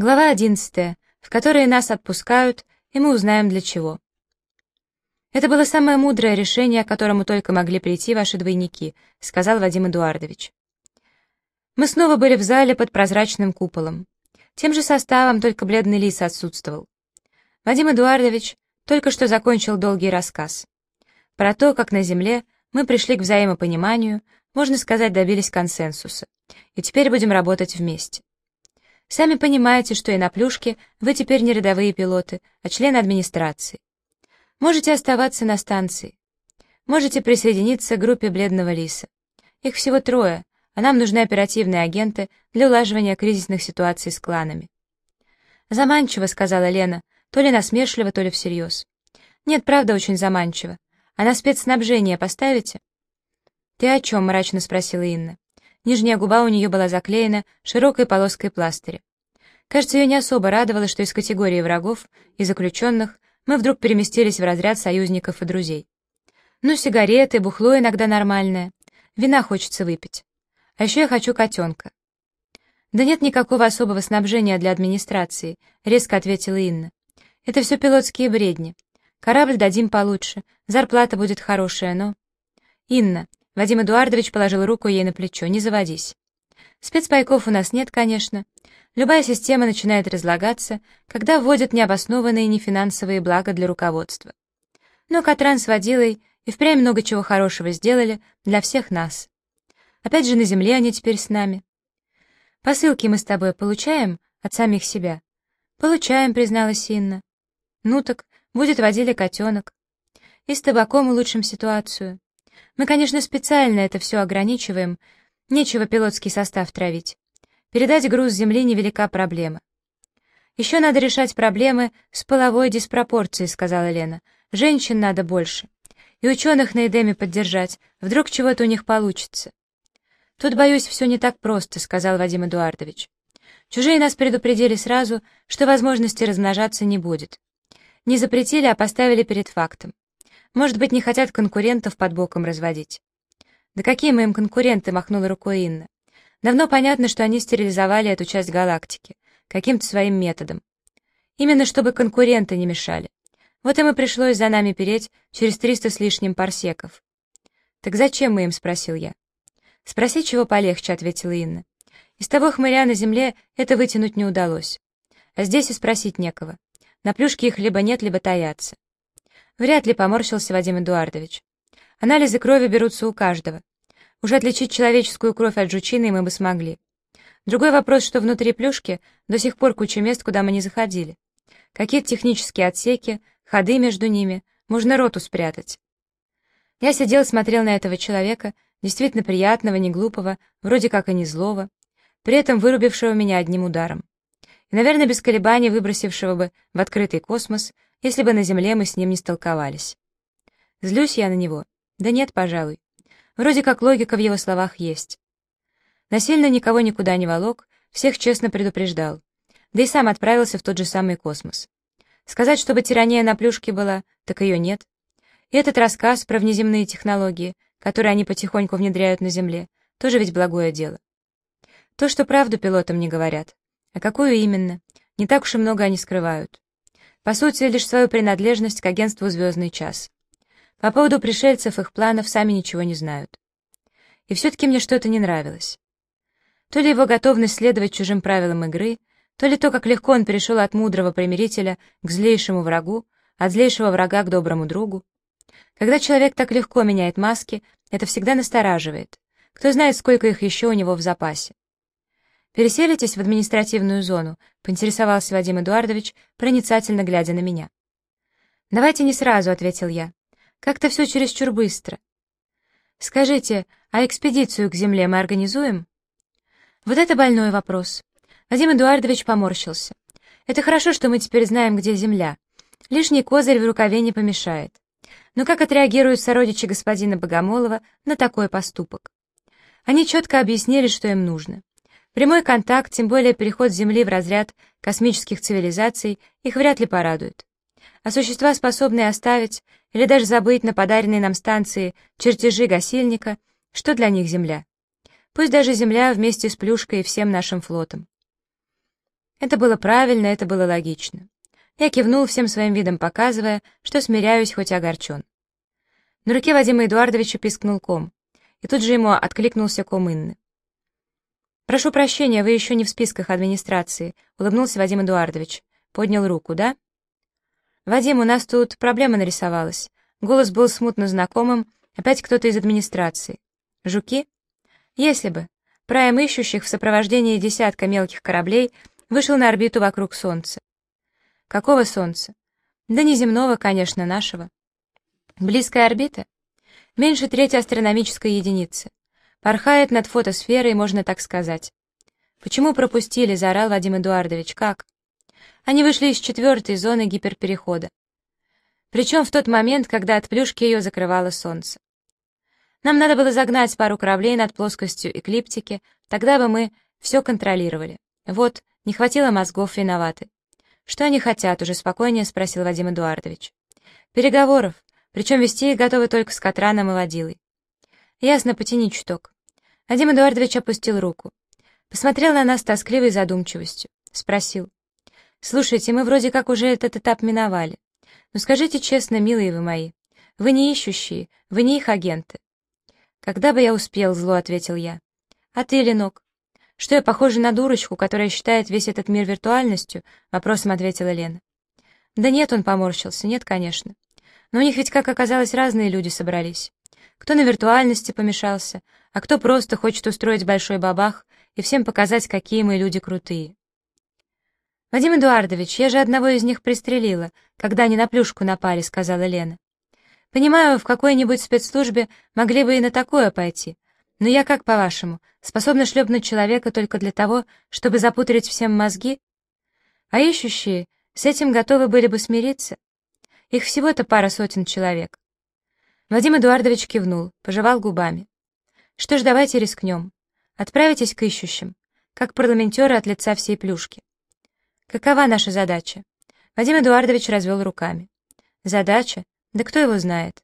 Глава 11, в которой нас отпускают, и мы узнаем для чего. «Это было самое мудрое решение, к которому только могли прийти ваши двойники», сказал Вадим Эдуардович. Мы снова были в зале под прозрачным куполом. Тем же составом, только бледный лис отсутствовал. Вадим Эдуардович только что закончил долгий рассказ. Про то, как на Земле мы пришли к взаимопониманию, можно сказать, добились консенсуса. И теперь будем работать вместе. Сами понимаете, что и на плюшке вы теперь не рядовые пилоты, а члены администрации. Можете оставаться на станции. Можете присоединиться к группе Бледного Лиса. Их всего трое, а нам нужны оперативные агенты для улаживания кризисных ситуаций с кланами. «Заманчиво», — сказала Лена, то ли насмешливо, то ли всерьез. «Нет, правда, очень заманчиво. А на спецснабжение поставите?» «Ты о чем?» — мрачно спросила Инна. Нижняя губа у нее была заклеена широкой полоской пластыря. Кажется, ее не особо радовало, что из категории врагов и заключенных мы вдруг переместились в разряд союзников и друзей. Ну, сигареты, бухло иногда нормальное. Вина хочется выпить. А еще я хочу котенка. «Да нет никакого особого снабжения для администрации», — резко ответила Инна. «Это все пилотские бредни. Корабль дадим получше, зарплата будет хорошая, но...» «Инна, Вадим Эдуардович положил руку ей на плечо. «Не заводись. Спецпайков у нас нет, конечно. Любая система начинает разлагаться, когда вводят необоснованные нефинансовые блага для руководства. Но Катран с водилой и впрямь много чего хорошего сделали для всех нас. Опять же, на земле они теперь с нами. Посылки мы с тобой получаем от самих себя? Получаем, призналась Инна. Ну так, будет водили котенок. И с табаком улучшим ситуацию. Мы, конечно, специально это все ограничиваем. Нечего пилотский состав травить. Передать груз земли невелика проблема. «Еще надо решать проблемы с половой диспропорцией», — сказала Лена. «Женщин надо больше. И ученых на Эдеме поддержать. Вдруг чего-то у них получится». «Тут, боюсь, все не так просто», — сказал Вадим Эдуардович. «Чужие нас предупредили сразу, что возможности размножаться не будет. Не запретили, а поставили перед фактом. Может быть, не хотят конкурентов под боком разводить. «Да какие мы им конкуренты?» — махнула рукой Инна. «Давно понятно, что они стерилизовали эту часть галактики. Каким-то своим методом. Именно чтобы конкуренты не мешали. Вот им и пришлось за нами переть через триста с лишним парсеков». «Так зачем мы им?» — спросил я. «Спроси, чего полегче», — ответила Инна. «Из того хмыря на земле это вытянуть не удалось. А здесь и спросить некого. На плюшке их либо нет, либо таятся. Вряд ли поморщился Вадим Эдуардович. Анализы крови берутся у каждого. Уже отличить человеческую кровь от жучины мы бы смогли. Другой вопрос, что внутри плюшки до сих пор куча мест, куда мы не заходили. Какие-то технические отсеки, ходы между ними, можно роту спрятать. Я сидел смотрел на этого человека, действительно приятного, не глупого, вроде как и не злого, при этом вырубившего меня одним ударом. И, наверное, без колебаний выбросившего бы в открытый космос если бы на земле мы с ним не столковались. Злюсь я на него? Да нет, пожалуй. Вроде как логика в его словах есть. Насильно никого никуда не волок, всех честно предупреждал. Да и сам отправился в тот же самый космос. Сказать, чтобы тирания на плюшке была, так ее нет. И этот рассказ про внеземные технологии, которые они потихоньку внедряют на Земле, тоже ведь благое дело. То, что правду пилотам не говорят. А какую именно? Не так уж и много они скрывают. По сути, лишь свою принадлежность к агентству «Звездный час». По поводу пришельцев их планов сами ничего не знают. И все-таки мне что-то не нравилось. То ли его готовность следовать чужим правилам игры, то ли то, как легко он перешел от мудрого примирителя к злейшему врагу, от злейшего врага к доброму другу. Когда человек так легко меняет маски, это всегда настораживает. Кто знает, сколько их еще у него в запасе. «Переселитесь в административную зону?» — поинтересовался Вадим Эдуардович, проницательно глядя на меня. «Давайте не сразу», — ответил я. «Как-то все чересчур быстро». «Скажите, а экспедицию к Земле мы организуем?» Вот это больной вопрос. Вадим Эдуардович поморщился. «Это хорошо, что мы теперь знаем, где Земля. Лишний козырь в рукаве не помешает. Но как отреагируют сородичи господина Богомолова на такой поступок? Они четко объяснили, что им нужно. Прямой контакт, тем более переход Земли в разряд космических цивилизаций, их вряд ли порадует. А существа, способные оставить или даже забыть на подаренной нам станции чертежи гасильника, что для них Земля? Пусть даже Земля вместе с Плюшкой и всем нашим флотом. Это было правильно, это было логично. Я кивнул всем своим видом, показывая, что смиряюсь, хоть и огорчен. На руке Вадима Эдуардовича пискнул ком, и тут же ему откликнулся ком Инны. «Прошу прощения, вы еще не в списках администрации», — улыбнулся Вадим Эдуардович. Поднял руку, да? «Вадим, у нас тут проблема нарисовалась». Голос был смутно знакомым, опять кто-то из администрации. «Жуки?» «Если бы. Прайм ищущих в сопровождении десятка мелких кораблей вышел на орбиту вокруг Солнца. Какого Солнца? Да не земного, конечно, нашего. Близкая орбита? Меньше трети астрономической единицы. Порхает над фотосферой, можно так сказать. «Почему пропустили?» — заорал Вадим Эдуардович. «Как?» Они вышли из четвертой зоны гиперперехода. Причем в тот момент, когда от плюшки ее закрывало солнце. Нам надо было загнать пару кораблей над плоскостью эклиптики, тогда бы мы все контролировали. Вот, не хватило мозгов, виноваты. «Что они хотят?» — уже спокойнее спросил Вадим Эдуардович. «Переговоров, причем вести их готовы только с Катраном и Водилой». «Ясно, потяни чуток». Вадим Эдуардович опустил руку. Посмотрел на нас тоскливой задумчивостью. Спросил. «Слушайте, мы вроде как уже этот этап миновали. Но скажите честно, милые вы мои, вы не ищущие, вы не их агенты». «Когда бы я успел?» — зло ответил я. «А ты, Ленок, «Что я похожа на дурочку, которая считает весь этот мир виртуальностью?» — вопросом ответила Лена. «Да нет», — он поморщился, «нет, конечно. Но у них ведь, как оказалось, разные люди собрались. Кто на виртуальности помешался, а кто просто хочет устроить большой бабах и всем показать, какие мы люди крутые». «Вадим Эдуардович, я же одного из них пристрелила, когда они на плюшку напали», — сказала Лена. «Понимаю, в какой-нибудь спецслужбе могли бы и на такое пойти, но я как, по-вашему, способна шлепнуть человека только для того, чтобы запутать всем мозги? А ищущие с этим готовы были бы смириться? Их всего-то пара сотен человек. Вадим Эдуардович кивнул, пожевал губами. Что ж, давайте рискнем. Отправитесь к ищущим, как парламентеры от лица всей плюшки. Какова наша задача? Вадим Эдуардович развел руками. Задача? Да кто его знает?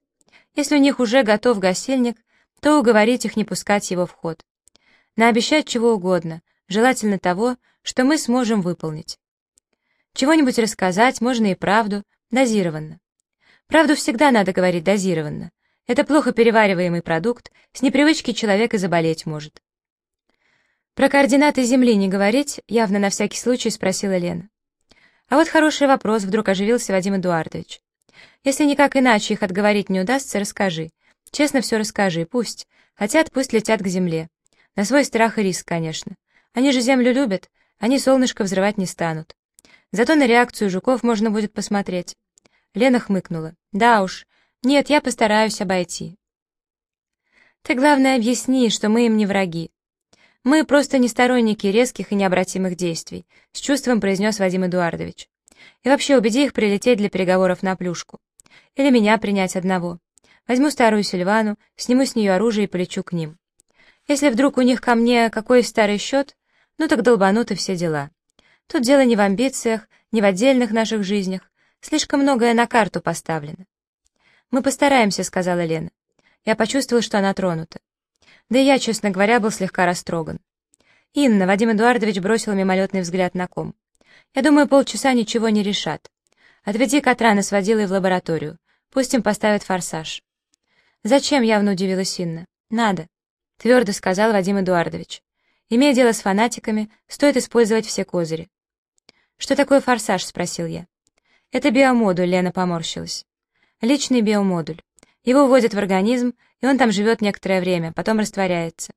Если у них уже готов гасильник, то уговорить их не пускать его в ход. Наобещать чего угодно, желательно того, что мы сможем выполнить. Чего-нибудь рассказать, можно и правду, дозированно. Правду всегда надо говорить дозированно. Это плохо перевариваемый продукт, с непривычки человек и заболеть может. Про координаты Земли не говорить, явно на всякий случай спросила Лена. А вот хороший вопрос, вдруг оживился Вадим Эдуардович. Если никак иначе их отговорить не удастся, расскажи. Честно все расскажи, пусть. Хотят, пусть летят к земле. На свой страх и риск, конечно. Они же землю любят, они солнышко взрывать не станут. Зато на реакцию жуков можно будет посмотреть. Лена хмыкнула. Да уж. Нет, я постараюсь обойти. Ты, главное, объясни, что мы им не враги. Мы просто не сторонники резких и необратимых действий, с чувством произнес Вадим Эдуардович. И вообще убеди их прилететь для переговоров на плюшку. Или меня принять одного. Возьму старую Сильвану, сниму с нее оружие и полечу к ним. Если вдруг у них ко мне какой старый счет, ну так долбанут и все дела. Тут дело не в амбициях, не в отдельных наших жизнях. Слишком многое на карту поставлено. «Мы постараемся», — сказала Лена. Я почувствовал, что она тронута. Да и я, честно говоря, был слегка растроган. «Инна», — Вадим Эдуардович бросил мимолетный взгляд на ком. «Я думаю, полчаса ничего не решат. Отведи Катрана с водилой в лабораторию. Пусть им поставят форсаж». «Зачем?» — явно удивилась Инна. «Надо», — твердо сказал Вадим Эдуардович. «Имея дело с фанатиками, стоит использовать все козыри». «Что такое форсаж?» — спросил я. «Это биомодуль», — Лена поморщилась. «Личный биомодуль. Его вводят в организм, и он там живет некоторое время, потом растворяется.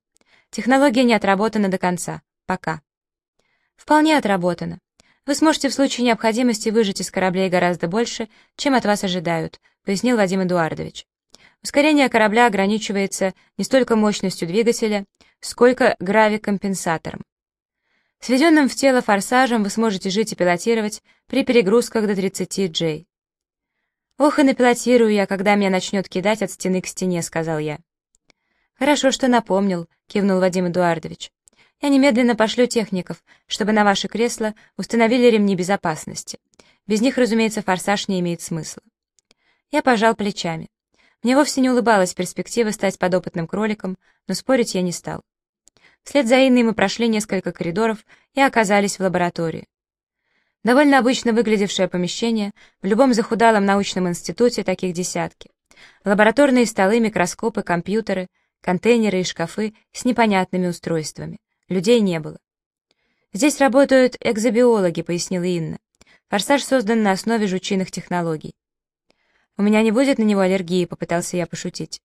Технология не отработана до конца. Пока». «Вполне отработана. Вы сможете в случае необходимости выжать из кораблей гораздо больше, чем от вас ожидают», — пояснил Вадим Эдуардович. Ускорение корабля ограничивается не столько мощностью двигателя, сколько гравикомпенсатором. Сведенным в тело форсажем вы сможете жить и пилотировать при перегрузках до 30 G. «Ох, и напилотирую я, когда меня начнет кидать от стены к стене», — сказал я. «Хорошо, что напомнил», — кивнул Вадим Эдуардович. «Я немедленно пошлю техников, чтобы на ваше кресло установили ремни безопасности. Без них, разумеется, форсаж не имеет смысла». Я пожал плечами. Мне вовсе не улыбалась перспектива стать подопытным кроликом, но спорить я не стал. Вслед за Инной мы прошли несколько коридоров и оказались в лаборатории. Довольно обычно выглядевшее помещение, в любом захудалом научном институте таких десятки. Лабораторные столы, микроскопы, компьютеры, контейнеры и шкафы с непонятными устройствами. Людей не было. «Здесь работают экзобиологи», — пояснила Инна. «Форсаж создан на основе жучиных технологий». «У меня не будет на него аллергии», — попытался я пошутить.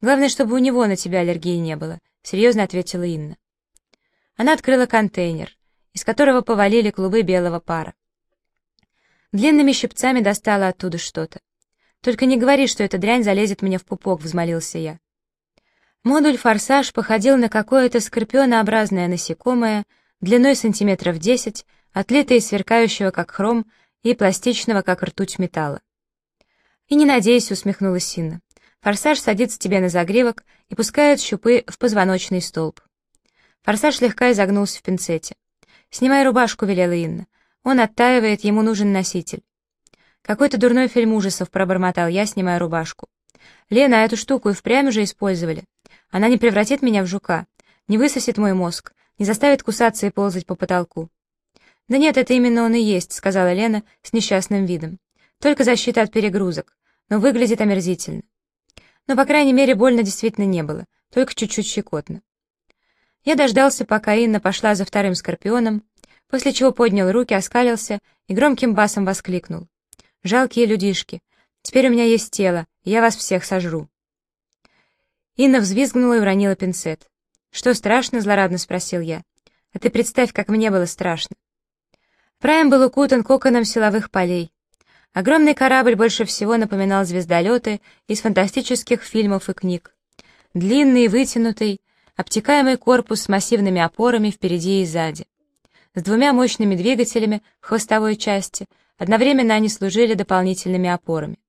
«Главное, чтобы у него на тебя аллергии не было», — серьезно ответила Инна. Она открыла контейнер, из которого повалили клубы белого пара. Длинными щипцами достала оттуда что-то. «Только не говори, что эта дрянь залезет мне в пупок», — взмолился я. Модуль «Форсаж» походил на какое-то скорпионообразное насекомое длиной сантиметров десять, отлитое из сверкающего как хром и пластичного как ртуть металла. «И не надейся», — усмехнулась Сина. «Форсаж садится тебе на загривок и пускает щупы в позвоночный столб». Форсаж слегка изогнулся в пинцете. «Снимай рубашку», — велела Инна. «Он оттаивает, ему нужен носитель». «Какой-то дурной фильм ужасов», — пробормотал я, снимая рубашку. «Лена, эту штуку и впрямь уже использовали. Она не превратит меня в жука, не высосет мой мозг, не заставит кусаться и ползать по потолку». «Да нет, это именно он и есть», — сказала Лена с несчастным видом. «Только защита от перегрузок, но выглядит омерзительно». Но, по крайней мере, больно действительно не было, только чуть-чуть щекотно. Я дождался, пока Инна пошла за вторым скорпионом, после чего поднял руки, оскалился и громким басом воскликнул. «Жалкие людишки! Теперь у меня есть тело, я вас всех сожру!» Инна взвизгнула и уронила пинцет. «Что страшно?» — злорадно спросил я. «А ты представь, как мне было страшно». Прайм был укутан коконом силовых полей. Огромный корабль больше всего напоминал звездолеты из фантастических фильмов и книг. Длинный, вытянутый, обтекаемый корпус с массивными опорами впереди и сзади. С двумя мощными двигателями в хвостовой части, одновременно они служили дополнительными опорами.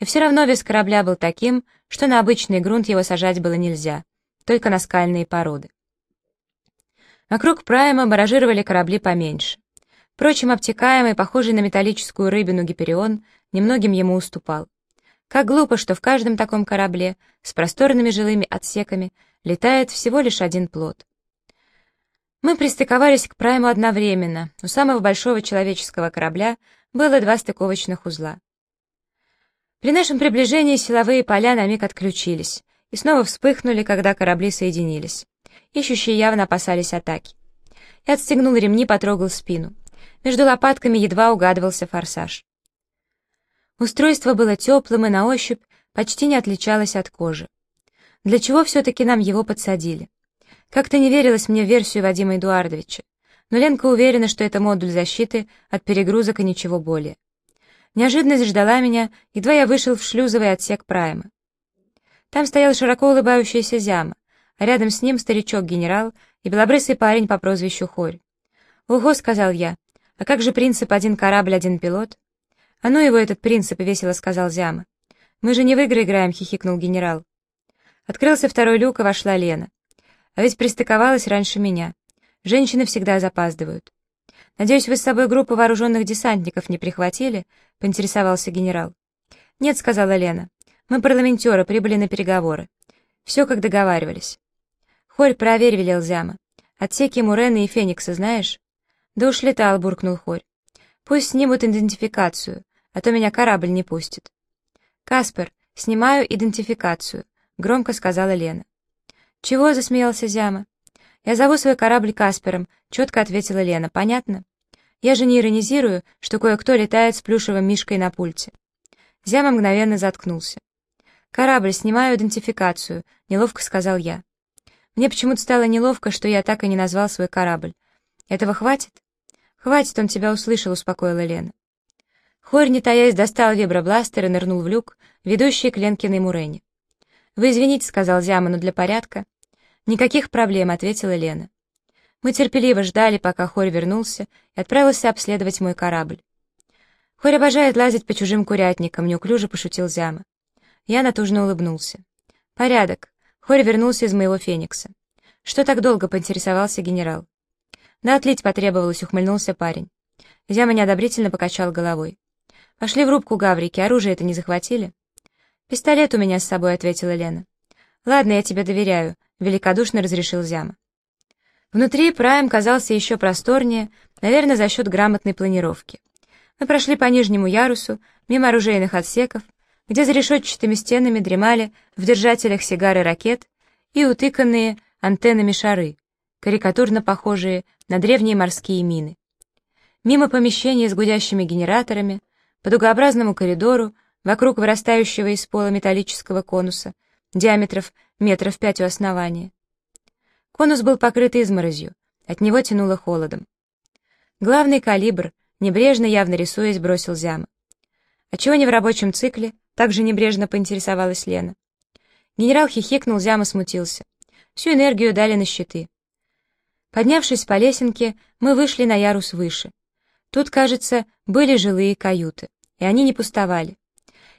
И все равно вес корабля был таким, что на обычный грунт его сажать было нельзя, только на скальные породы. Вокруг Прайма баражировали корабли поменьше. Впрочем, обтекаемый, похожий на металлическую рыбину Гиперион, немногим ему уступал. Как глупо, что в каждом таком корабле с просторными жилыми отсеками летает всего лишь один плод. Мы пристыковались к Прайму одновременно. У самого большого человеческого корабля было два стыковочных узла. При нашем приближении силовые поля на миг отключились и снова вспыхнули, когда корабли соединились. Ищущие явно опасались атаки. Я отстегнул ремни, потрогал спину. Между лопатками едва угадывался форсаж. Устройство было теплым и на ощупь почти не отличалось от кожи. Для чего все-таки нам его подсадили? Как-то не верилось мне в версию Вадима Эдуардовича, но Ленка уверена, что это модуль защиты от перегрузок и ничего более. Неожиданность ждала меня, едва я вышел в шлюзовый отсек Прайма. Там стоял широко улыбающийся Зяма, а рядом с ним старичок-генерал и белобрысый парень по прозвищу Хорь. «Ого», — сказал я, — «а как же принцип один корабль, один пилот?» «А ну его этот принцип», — весело сказал Зяма. «Мы же не в игры играем», — хихикнул генерал. Открылся второй люк, и вошла Лена. А ведь пристыковалась раньше меня. Женщины всегда запаздывают. «Надеюсь, вы с собой группу вооруженных десантников не прихватили?» — поинтересовался генерал. «Нет», — сказала Лена. «Мы парламентеры, прибыли на переговоры. Все, как договаривались». «Хорь, проверь», — велел Зяма. «Отсеки Мурены и Феникса знаешь?» «Да уж летал», — буркнул Хорь. «Пусть снимут идентификацию, а то меня корабль не пустит». «Каспер, снимаю идентификацию», — громко сказала Лена. «Чего?» — засмеялся Зяма. «Я зову свой корабль Каспером», — четко ответила Лена. «Понятно? Я же не иронизирую, что кое-кто летает с плюшевым мишкой на пульте». Зяма мгновенно заткнулся. «Корабль, снимаю идентификацию», — неловко сказал я. Мне почему-то стало неловко, что я так и не назвал свой корабль. «Этого хватит?» «Хватит, он тебя услышал», — успокоила Лена. Хорь, не таясь, достал вибробластер и нырнул в люк, ведущий к Ленкиной Мурене. «Вы извините», — сказал Зяма, — «но для порядка». «Никаких проблем», — ответила Лена. Мы терпеливо ждали, пока Хорь вернулся и отправился обследовать мой корабль. Хорь обожает лазить по чужим курятникам, неуклюже пошутил Зяма. Я натужно улыбнулся. «Порядок». Хорь вернулся из моего феникса. «Что так долго?» — поинтересовался генерал. «Да отлить потребовалось», — ухмыльнулся парень. Зяма неодобрительно покачал головой. «Пошли в рубку, гаврики, оружие это не захватили?» «Пистолет у меня с собой», — ответила Лена. «Ладно, я тебе доверяю», — великодушно разрешил Зяма. Внутри Прайм казался еще просторнее, наверное, за счет грамотной планировки. Мы прошли по нижнему ярусу, мимо оружейных отсеков, где за решетчатыми стенами дремали в держателях сигары ракет и утыканные антеннами шары, карикатурно похожие на древние морские мины. Мимо помещения с гудящими генераторами, по дугообразному коридору, вокруг вырастающего из пола металлического конуса, диаметров метров пять у основания. Конус был покрыт изморозью, от него тянуло холодом. Главный калибр, небрежно, явно рисуясь, бросил Зяма. «А чего не в рабочем цикле?» — также небрежно поинтересовалась Лена. Генерал хихикнул, Зяма смутился. Всю энергию дали на щиты. Поднявшись по лесенке, мы вышли на ярус выше. Тут, кажется, были жилые каюты, и они не пустовали.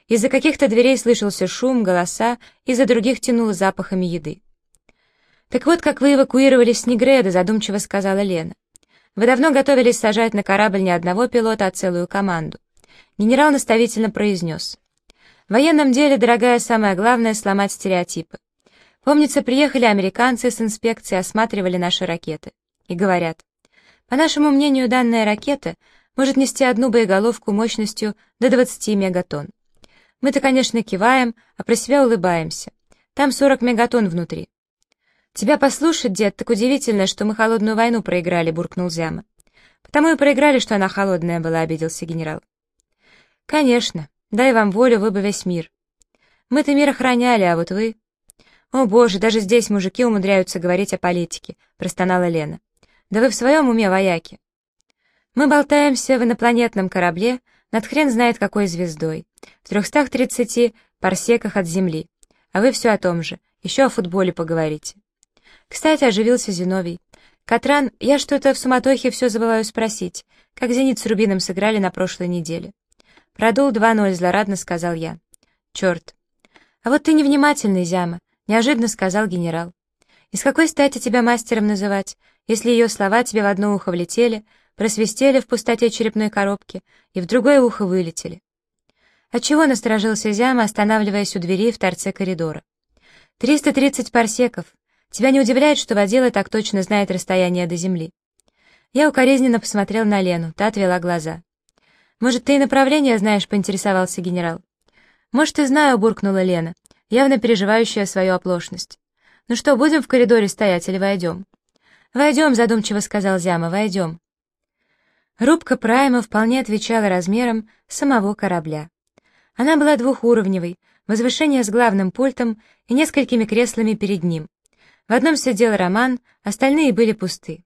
Из-за каких-то дверей слышался шум, голоса, из-за других тянуло запахами еды. «Так вот, как вы эвакуировались с Негреда», — задумчиво сказала Лена. «Вы давно готовились сажать на корабль не одного пилота, а целую команду». Генерал наставительно произнес. «В военном деле, дорогая, самое главное — сломать стереотипы. Помнится, приехали американцы с инспекцией, осматривали наши ракеты. И говорят, по нашему мнению, данная ракета может нести одну боеголовку мощностью до 20 мегатонн. Мы-то, конечно, киваем, а про себя улыбаемся. Там 40 мегатонн внутри. «Тебя послушать, дед, так удивительно, что мы холодную войну проиграли», — буркнул Зяма. «Потому и проиграли, что она холодная была», — обиделся генерал. «Конечно. Дай вам волю, вы бы весь мир. Мы-то мир охраняли, а вот вы...» «О, боже, даже здесь мужики умудряются говорить о политике», — простонала Лена. «Да вы в своем уме, вояки?» «Мы болтаемся в инопланетном корабле над хрен знает какой звездой, в 330 парсеках от Земли, а вы все о том же, еще о футболе поговорите». Кстати, оживился Зиновий. «Катран, я что-то в суматохе все забываю спросить. Как «Зенит» с Рубином сыграли на прошлой неделе?» «Продул 2-0», — злорадно сказал я. «Черт». «А вот ты невнимательный, Зяма», — неожиданно сказал генерал. «Из какой стати тебя мастером называть, если ее слова тебе в одно ухо влетели, просвистели в пустоте черепной коробки и в другое ухо вылетели?» Отчего насторожился Зяма, останавливаясь у двери в торце коридора? «Триста тридцать парсеков. Тебя не удивляет, что водила так точно знает расстояние до земли?» Я укоризненно посмотрел на Лену, та отвела глаза. «Может, ты и направление знаешь?» — поинтересовался генерал. «Может, и знаю», — буркнула Лена, явно переживающая свою оплошность. «Ну что, будем в коридоре стоять или войдем?» «Войдем», — задумчиво сказал Зяма, — «войдем». Рубка Прайма вполне отвечала размерам самого корабля. Она была двухуровневой, возвышение с главным пультом и несколькими креслами перед ним. В одном сидел Роман, остальные были пусты.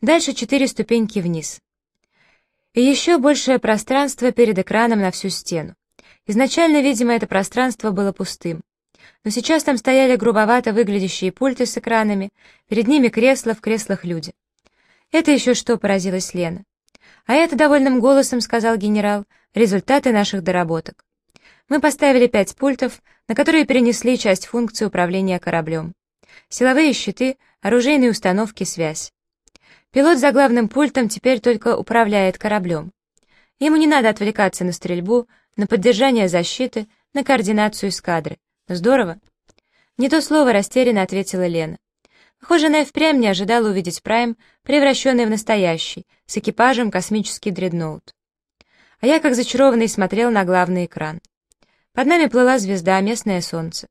Дальше четыре ступеньки вниз. И еще большее пространство перед экраном на всю стену. Изначально, видимо, это пространство было пустым. Но сейчас там стояли грубовато выглядящие пульты с экранами, перед ними кресла, в креслах люди. «Это еще что?» — поразилась Лена. «А это довольным голосом», — сказал генерал, — «результаты наших доработок. Мы поставили пять пультов, на которые перенесли часть функций управления кораблем силовые щиты, оружейные установки, связь. Пилот за главным пультом теперь только управляет кораблем. Ему не надо отвлекаться на стрельбу, на поддержание защиты, на координацию эскадры. Здорово. Не то слово растерянно ответила Лена. Похоже, она и впрямь не ожидала увидеть Прайм, превращенный в настоящий, с экипажем космический дредноут. А я, как зачарованный, смотрел на главный экран. Под нами плыла звезда, местное солнце.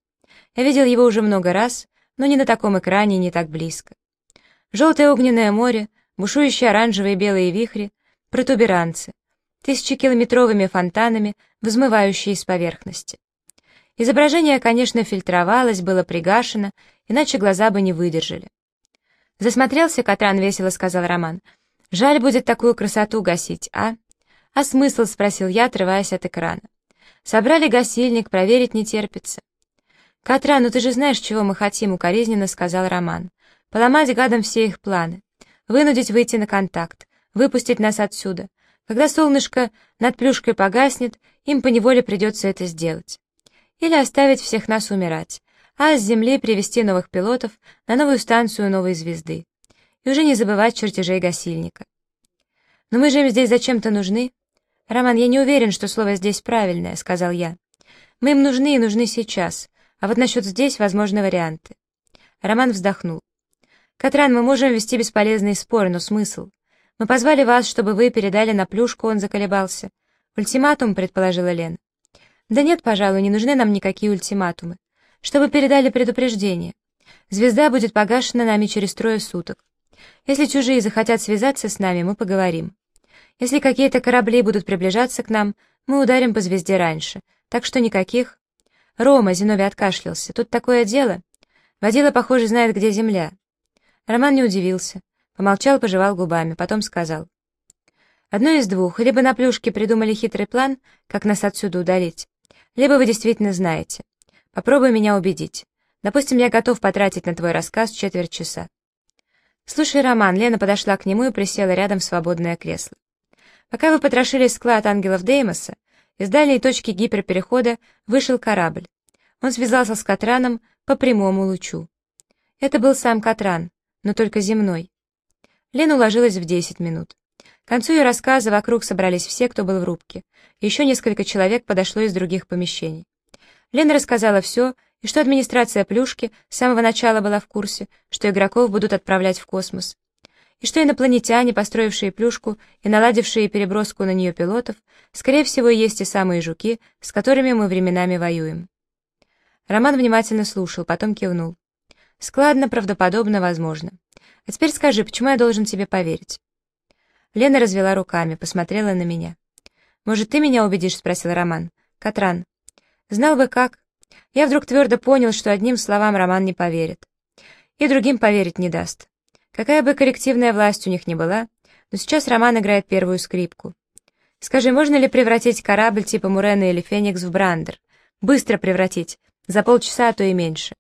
Я видел его уже много раз, но не на таком экране и не так близко. Желтое огненное море, бушующие оранжевые и белые вихри, протуберанцы, тысячекилометровыми фонтанами, взмывающие с поверхности. Изображение, конечно, фильтровалось, было пригашено, иначе глаза бы не выдержали. «Засмотрелся, Катран?» — весело сказал Роман. «Жаль будет такую красоту гасить, а?» «А смысл?» — спросил я, отрываясь от экрана. «Собрали гасильник, проверить не терпится». «Катра, ну ты же знаешь, чего мы хотим», — укоризненно сказал Роман. «Поломать гадам все их планы, вынудить выйти на контакт, выпустить нас отсюда. Когда солнышко над плюшкой погаснет, им поневоле придется это сделать. Или оставить всех нас умирать, а с Земли привести новых пилотов на новую станцию новой звезды. И уже не забывать чертежей гасильника. Но мы же им здесь зачем-то нужны. Роман, я не уверен, что слово здесь правильное, сказал я. Мы им нужны и нужны сейчас, а вот насчет здесь возможны варианты. Роман вздохнул. «Катран, мы можем вести бесполезный спор, но смысл? Мы позвали вас, чтобы вы передали на плюшку», — он заколебался. «Ультиматум», — предположила Лена. «Да нет, пожалуй, не нужны нам никакие ультиматумы. Чтобы передали предупреждение. Звезда будет погашена нами через трое суток. Если чужие захотят связаться с нами, мы поговорим. Если какие-то корабли будут приближаться к нам, мы ударим по звезде раньше. Так что никаких...» «Рома», — Зиновий откашлялся, — «тут такое дело. Водила, похоже, знает, где земля». Роман не удивился. Помолчал, пожевал губами, потом сказал. «Одно из двух. Либо на плюшке придумали хитрый план, как нас отсюда удалить, либо вы действительно знаете. Попробуй меня убедить. Допустим, я готов потратить на твой рассказ четверть часа». «Слушай, Роман», — Лена подошла к нему и присела рядом в свободное кресло. «Пока вы потрошили склад ангелов Деймоса, из дальней точки гиперперехода вышел корабль. Он связался с Катраном по прямому лучу. Это был сам Катран, но только земной. Лена уложилась в 10 минут. К концу ее рассказа вокруг собрались все, кто был в рубке. Еще несколько человек подошло из других помещений. Лена рассказала все, и что администрация Плюшки с самого начала была в курсе, что игроков будут отправлять в космос, и что инопланетяне, построившие Плюшку и наладившие переброску на нее пилотов, скорее всего, есть те самые жуки, с которыми мы временами воюем. Роман внимательно слушал, потом кивнул. «Складно, правдоподобно, возможно. А теперь скажи, почему я должен тебе поверить?» Лена развела руками, посмотрела на меня. «Может, ты меня убедишь?» — спросил Роман. «Катран». «Знал бы как». Я вдруг твердо понял, что одним словам Роман не поверит. И другим поверить не даст. Какая бы коллективная власть у них ни была, но сейчас Роман играет первую скрипку. Скажи, можно ли превратить корабль типа Мурена или Феникс в Брандер? Быстро превратить, за полчаса, а то и меньше.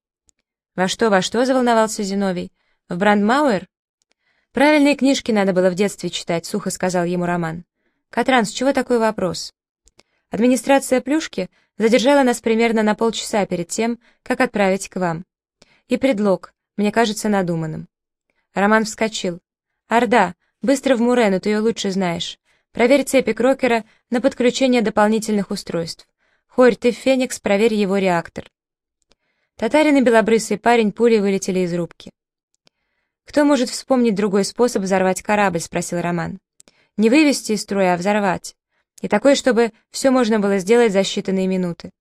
Во что, во что, заволновался Зиновий? В Брандмауэр? Правильные книжки надо было в детстве читать, сухо сказал ему Роман. Катран, с чего такой вопрос? Администрация Плюшки задержала нас примерно на полчаса перед тем, как отправить к вам. И предлог, мне кажется, надуманным. Роман вскочил. «Орда, быстро в Мурену, ты ее лучше знаешь. Проверь цепи Крокера на подключение дополнительных устройств. Хорь, ты в Феникс, проверь его реактор». Татарин и белобрысый парень пулей вылетели из рубки. «Кто может вспомнить другой способ взорвать корабль?» — спросил Роман. «Не вывести из строя, а взорвать. И такой, чтобы все можно было сделать за считанные минуты.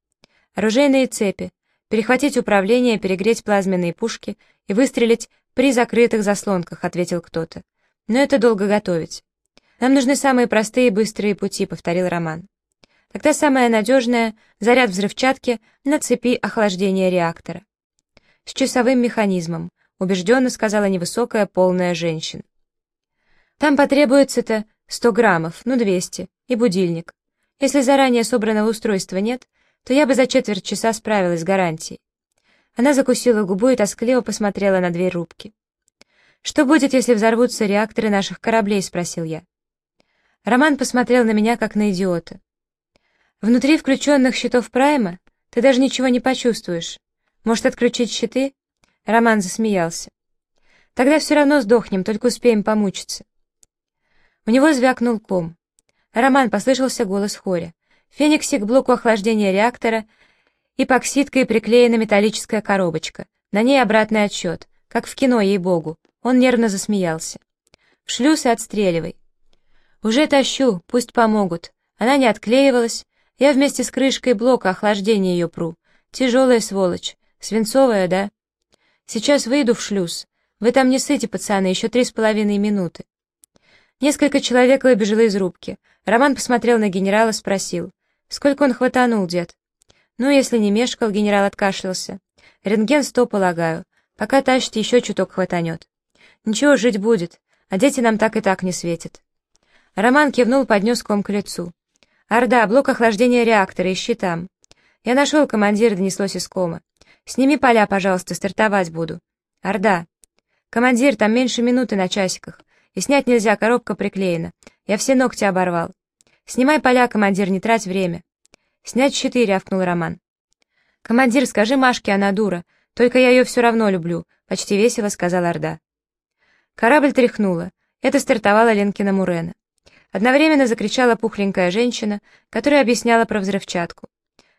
Оружейные цепи, перехватить управление, перегреть плазменные пушки и выстрелить «При закрытых заслонках», — ответил кто-то. «Но это долго готовить. Нам нужны самые простые и быстрые пути», — повторил Роман. Тогда самое надежное — заряд взрывчатки на цепи охлаждения реактора. С часовым механизмом, убежденно сказала невысокая полная женщина. Там потребуется-то 100 граммов, ну 200, и будильник. Если заранее собранного устройства нет, то я бы за четверть часа справилась с гарантией. Она закусила губу и тоскливо посмотрела на дверь рубки. «Что будет, если взорвутся реакторы наших кораблей?» — спросил я. Роман посмотрел на меня, как на идиота. «Внутри включенных щитов Прайма ты даже ничего не почувствуешь. Может, отключить щиты?» Роман засмеялся. «Тогда все равно сдохнем, только успеем помучиться». У него звякнул ком. «Роман», — послышался голос Хоря. «Фениксе к блоку охлаждения реактора эпоксидкой приклеена металлическая коробочка. На ней обратный отсчет, как в кино, ей-богу. Он нервно засмеялся. «В шлюз и отстреливай». «Уже тащу, пусть помогут». Она не отклеивалась. Я вместе с крышкой блока охлаждения ее пру. Тяжелая сволочь. Свинцовая, да? Сейчас выйду в шлюз. Вы там не сыте, пацаны, еще три с половиной минуты. Несколько человек выбежало из рубки. Роман посмотрел на генерала, спросил. «Сколько он хватанул, дед?» «Ну, если не мешкал», — генерал откашлялся. «Рентген сто, полагаю. Пока тащит, еще чуток хватанет. Ничего, жить будет, а дети нам так и так не светят». Роман кивнул, поднес ком к лицу. «Орда, блок охлаждения реактора, ищи там». «Я нашел, командир», — донеслось из кома. «Сними поля, пожалуйста, стартовать буду». «Орда». «Командир, там меньше минуты на часиках. И снять нельзя, коробка приклеена. Я все ногти оборвал. Снимай поля, командир, не трать время». «Снять щиты», — рявкнул Роман. «Командир, скажи Машке, она дура. Только я ее все равно люблю», — почти весело сказал Орда. Корабль тряхнула. Это стартовала Ленкина Мурена. Одновременно закричала пухленькая женщина, которая объясняла про взрывчатку.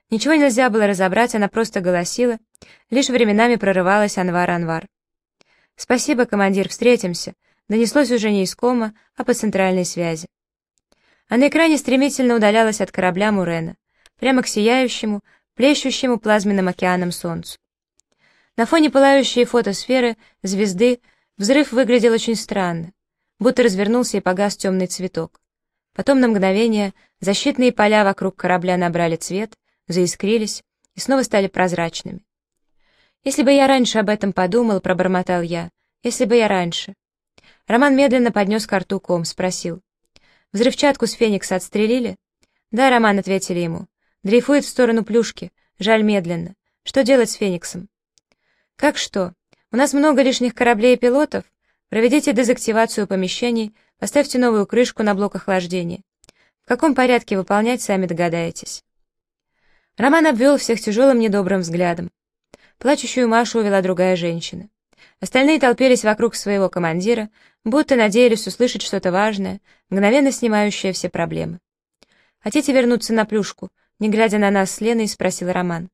Ничего нельзя было разобрать, она просто голосила, лишь временами прорывалась Анвар-Анвар. «Спасибо, командир, встретимся», донеслось уже не из кома, а по центральной связи. А на экране стремительно удалялась от корабля Мурена, прямо к сияющему, плещущему плазменным океаном солнцу. На фоне пылающей фотосферы, звезды, взрыв выглядел очень странно, будто развернулся и погас темный цветок. Потом на мгновение защитные поля вокруг корабля набрали цвет, заискрились и снова стали прозрачными. «Если бы я раньше об этом подумал», — пробормотал я, — «если бы я раньше». Роман медленно поднес к рту ком, спросил. «Взрывчатку с Феникса отстрелили?» «Да, Роман», — ответили ему. «Дрейфует в сторону плюшки. Жаль, медленно. Что делать с Фениксом?» «Как что? У нас много лишних кораблей и пилотов. Проведите дезактивацию помещений, поставьте новую крышку на блок охлаждения. В каком порядке выполнять, сами догадаетесь». Роман обвел всех тяжелым недобрым взглядом. Плачущую Машу увела другая женщина. Остальные толпились вокруг своего командира, будто надеялись услышать что-то важное, мгновенно снимающее все проблемы. «Хотите вернуться на плюшку?» Не глядя на нас с Леной, спросил Роман.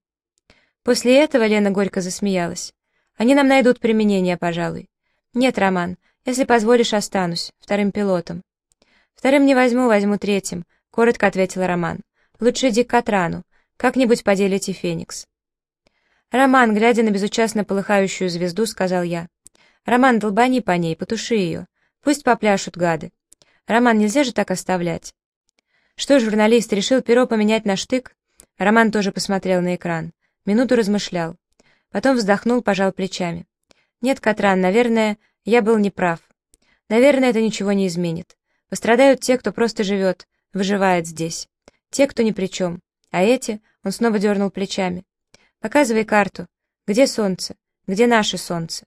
После этого Лена горько засмеялась. «Они нам найдут применение, пожалуй». «Нет, Роман, если позволишь, останусь, вторым пилотом». «Вторым не возьму, возьму третьим», — коротко ответил Роман. «Лучше иди к Катрану, как-нибудь поделите Феникс». «Роман, глядя на безучастно полыхающую звезду, сказал я. Роман, долбани по ней, потуши ее. Пусть попляшут гады. Роман, нельзя же так оставлять». Что журналист решил перо поменять на штык? Роман тоже посмотрел на экран. Минуту размышлял. Потом вздохнул, пожал плечами. «Нет, Катран, наверное, я был неправ. Наверное, это ничего не изменит. Пострадают те, кто просто живет, выживает здесь. Те, кто ни при чем. А эти...» — он снова дернул плечами. Показывай карту. Где солнце? Где наше солнце?